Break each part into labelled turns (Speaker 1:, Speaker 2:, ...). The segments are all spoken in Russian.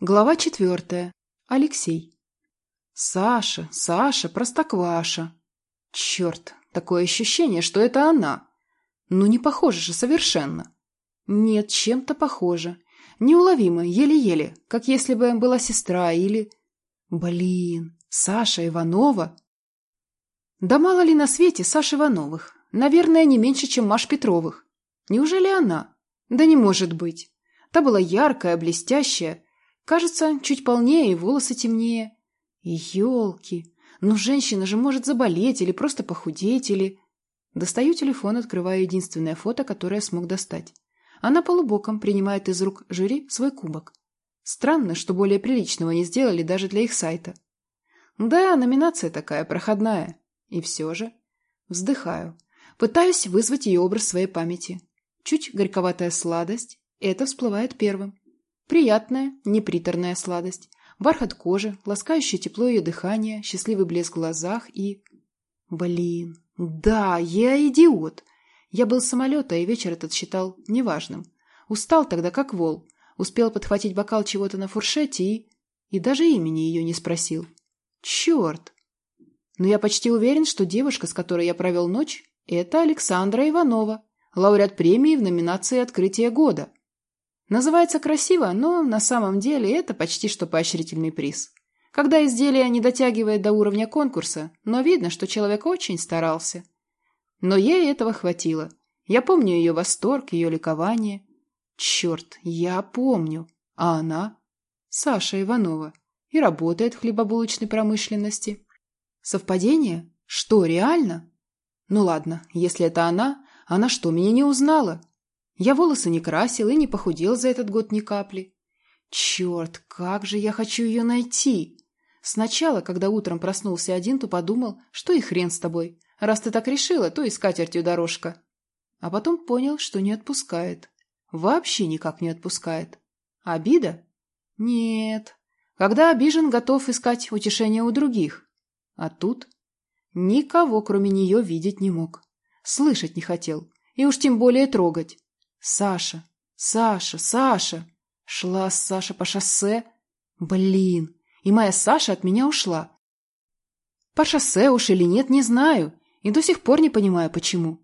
Speaker 1: Глава четвертая. Алексей. Саша, Саша, простокваша. Черт, такое ощущение, что это она. Ну, не похоже же совершенно. Нет, чем-то похоже. Неуловимо, еле-еле, как если бы была сестра или... Блин, Саша Иванова? Да мало ли на свете Саш Ивановых. Наверное, не меньше, чем Маш Петровых. Неужели она? Да не может быть. Та была яркая, блестящая, Кажется, чуть полнее и волосы темнее. Ёлки! Ну, женщина же может заболеть или просто похудеть, или... Достаю телефон, открываю единственное фото, которое смог достать. Она полубоком принимает из рук жюри свой кубок. Странно, что более приличного не сделали даже для их сайта. Да, номинация такая, проходная. И все же. Вздыхаю. Пытаюсь вызвать ее образ своей памяти. Чуть горьковатая сладость. Это всплывает первым. Приятная, неприторная сладость, бархат кожи, ласкающее тепло ее дыхания, счастливый блеск в глазах и... Блин, да, я идиот. Я был с самолета, и вечер этот считал неважным. Устал тогда, как вол. Успел подхватить бокал чего-то на фуршете и... И даже имени ее не спросил. Черт! Но я почти уверен, что девушка, с которой я провел ночь, это Александра Иванова, лауреат премии в номинации «Открытие года». Называется красиво, но на самом деле это почти что поощрительный приз. Когда изделие не дотягивает до уровня конкурса, но видно, что человек очень старался. Но ей этого хватило. Я помню ее восторг, ее ликование. Черт, я помню. А она? Саша Иванова. И работает в хлебобулочной промышленности. Совпадение? Что, реально? Ну ладно, если это она, она что, меня не узнала? Я волосы не красил и не похудел за этот год ни капли. Черт, как же я хочу ее найти! Сначала, когда утром проснулся один, то подумал, что и хрен с тобой. Раз ты так решила, то и скатертью дорожка. А потом понял, что не отпускает. Вообще никак не отпускает. Обида? Нет. Когда обижен, готов искать утешение у других. А тут никого, кроме нее, видеть не мог. Слышать не хотел. И уж тем более трогать. Саша, Саша, Саша. Шла Саша по шоссе. Блин, и моя Саша от меня ушла. По шоссе уж или нет, не знаю, и до сих пор не понимаю, почему.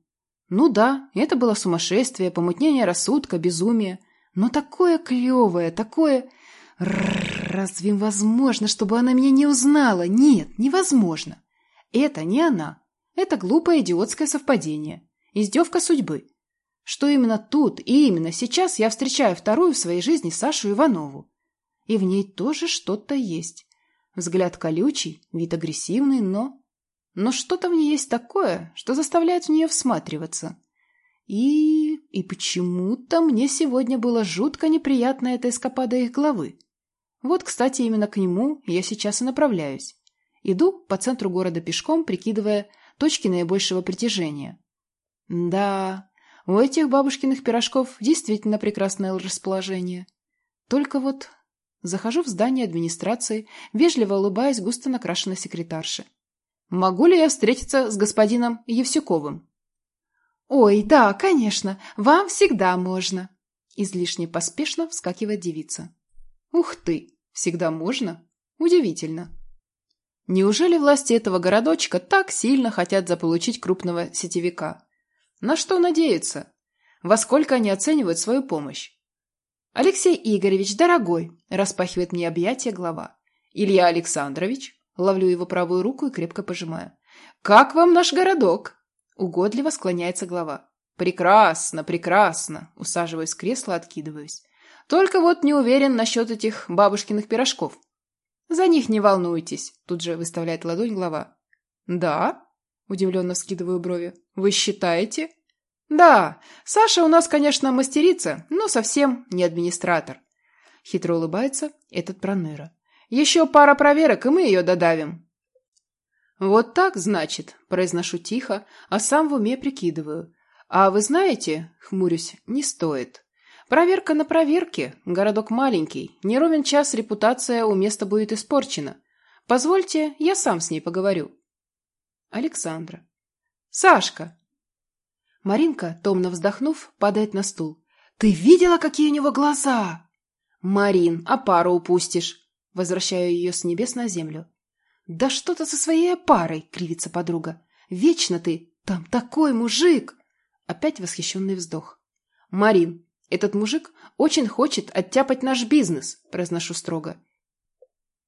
Speaker 1: Ну да, это было сумасшествие, помутнение рассудка, безумие. Но такое клевое, такое... Разве возможно, чтобы она меня не узнала? Нет, невозможно. Это не она. Это глупое идиотское совпадение. Издевка судьбы что именно тут и именно сейчас я встречаю вторую в своей жизни Сашу Иванову. И в ней тоже что-то есть. Взгляд колючий, вид агрессивный, но... Но что-то в ней есть такое, что заставляет в нее всматриваться. И... и почему-то мне сегодня было жутко неприятно эта эскапада их головы. Вот, кстати, именно к нему я сейчас и направляюсь. Иду по центру города пешком, прикидывая точки наибольшего притяжения. Да, у этих бабушкиных пирожков действительно прекрасное расположение. Только вот захожу в здание администрации, вежливо улыбаясь густо накрашенной секретарше. «Могу ли я встретиться с господином Евсюковым?» «Ой, да, конечно, вам всегда можно!» Излишне поспешно вскакивает девица. «Ух ты! Всегда можно? Удивительно!» Неужели власти этого городочка так сильно хотят заполучить крупного сетевика? На что надеются? Во сколько они оценивают свою помощь? Алексей Игоревич, дорогой, распахивает мне объятия глава. Илья Александрович, ловлю его правую руку и крепко пожимаю. Как вам наш городок? Угодливо склоняется глава. Прекрасно, прекрасно. Усаживаюсь в кресло, откидываюсь. Только вот не уверен насчет этих бабушкиных пирожков. За них не волнуйтесь, тут же выставляет ладонь глава. Да? Удивленно скидываю брови. «Вы считаете?» «Да, Саша у нас, конечно, мастерица, но совсем не администратор». Хитро улыбается этот Проныра. «Еще пара проверок, и мы ее додавим». «Вот так, значит», – произношу тихо, а сам в уме прикидываю. «А вы знаете, — хмурюсь, — не стоит. Проверка на проверке, городок маленький, не ровен час репутация у места будет испорчена. Позвольте, я сам с ней поговорю». Александра. «Сашка!» Маринка, томно вздохнув, падает на стул. «Ты видела, какие у него глаза?» «Марин, а пару упустишь!» Возвращаю ее с небес на землю. «Да что ты со своей парой!» — кривится подруга. «Вечно ты! Там такой мужик!» Опять восхищенный вздох. «Марин, этот мужик очень хочет оттяпать наш бизнес», — произношу строго.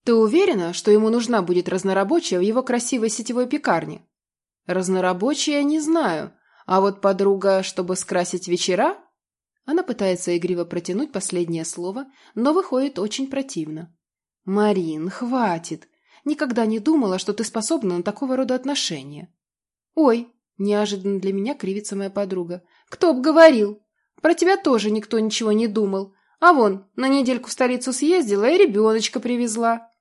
Speaker 1: «Ты уверена, что ему нужна будет разнорабочая в его красивой сетевой пекарне?» «Разнорабочая не знаю, а вот подруга, чтобы скрасить вечера?» Она пытается игриво протянуть последнее слово, но выходит очень противно. «Марин, хватит! Никогда не думала, что ты способна на такого рода отношения». «Ой!» – неожиданно для меня кривится моя подруга. «Кто б говорил? Про тебя тоже никто ничего не думал. А вон, на недельку в столицу съездила и ребеночка привезла».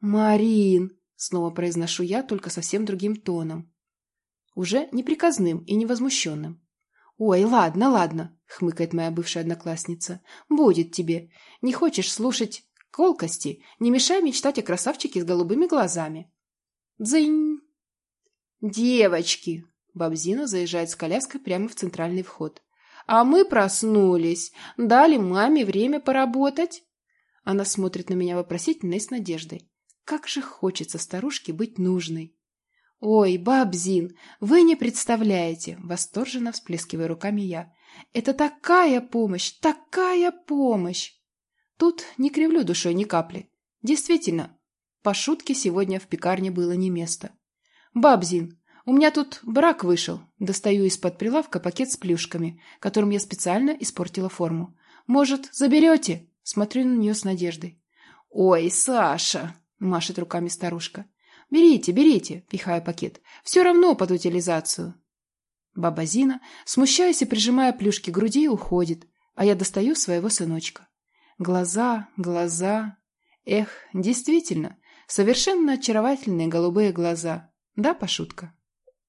Speaker 1: «Марин!» – снова произношу я, только совсем другим тоном. Уже неприказным и невозмущенным. «Ой, ладно, ладно», — хмыкает моя бывшая одноклассница. «Будет тебе. Не хочешь слушать колкости, не мешай мечтать о красавчике с голубыми глазами». «Дзынь!» «Девочки!» — Бабзина заезжает с коляской прямо в центральный вход. «А мы проснулись. Дали маме время поработать?» Она смотрит на меня вопросительно и с надеждой. Как же хочется старушке быть нужной. «Ой, бабзин, вы не представляете!» — восторженно всплескивая руками я. «Это такая помощь, такая помощь!» Тут не кривлю душой ни капли. Действительно, по шутке сегодня в пекарне было не место. «Бабзин, у меня тут брак вышел!» Достаю из-под прилавка пакет с плюшками, которым я специально испортила форму. «Может, заберете?» Смотрю на нее с надеждой. «Ой, Саша!» — машет руками старушка. «Берите, берите», — пихая пакет. «Все равно под утилизацию». Баба Зина, смущаясь и прижимая плюшки к груди, уходит, а я достаю своего сыночка. Глаза, глаза. Эх, действительно, совершенно очаровательные голубые глаза. Да, Пашутка?